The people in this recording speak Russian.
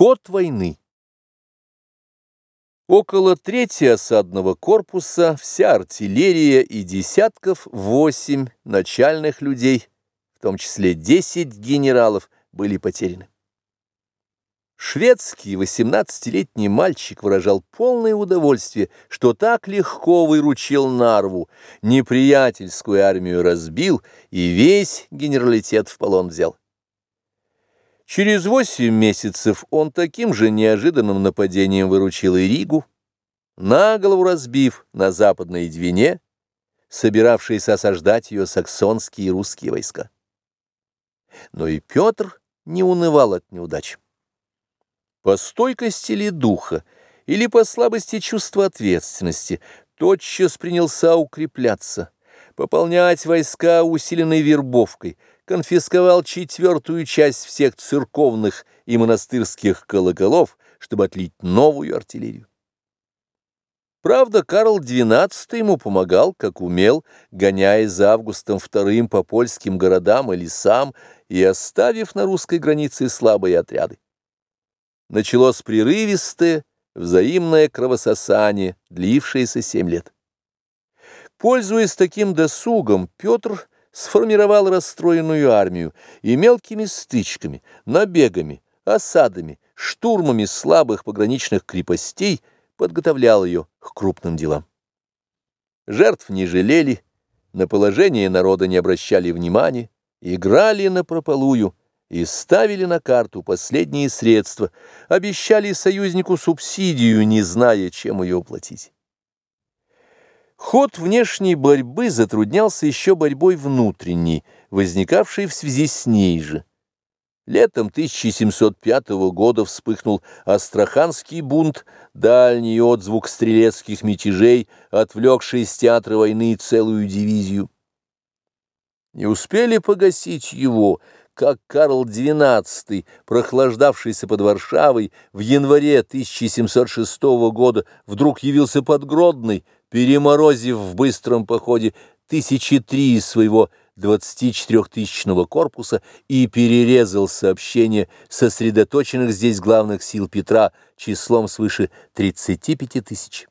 Ход войны. Около трети осадного корпуса вся артиллерия и десятков восемь начальных людей, в том числе десять генералов, были потеряны. Шведский восемнадцатилетний мальчик выражал полное удовольствие, что так легко выручил Нарву, неприятельскую армию разбил и весь генералитет в полон взял. Через восемь месяцев он таким же неожиданным нападением выручил и Ригу, на голову разбив на западной Двине, собиравшиеся осаждать ее саксонские и русские войска. Но и Петр не унывал от неудач. По стойкости ли духа или по слабости чувства ответственности тотчас принялся укрепляться, пополнять войска усиленной вербовкой, конфисковал четвертую часть всех церковных и монастырских колоколов, чтобы отлить новую артиллерию. Правда, Карл XII ему помогал, как умел, гоняя за Августом II по польским городам и лесам и оставив на русской границе слабые отряды. Началось прерывистое, взаимное кровососание, длившееся семь лет. Пользуясь таким досугом, Петр сформировал расстроенную армию и мелкими стычками, набегами, осадами, штурмами слабых пограничных крепостей подготовлял ее к крупным делам. Жертв не жалели, на положение народа не обращали внимания, играли на прополую и ставили на карту последние средства, обещали союзнику субсидию, не зная, чем ее уплатить. Ход внешней борьбы затруднялся еще борьбой внутренней, возникавшей в связи с ней же. Летом 1705 года вспыхнул Астраханский бунт, дальний отзвук стрелецких мятежей, отвлекший из театра войны целую дивизию. Не успели погасить его, как Карл XII, прохлаждавшийся под Варшавой, в январе 1706 года вдруг явился под Гродной, переморозив в быстром походе тысячи три из своего 24-тысячного корпуса и перерезал сообщение сосредоточенных здесь главных сил Петра числом свыше 35 тысяч.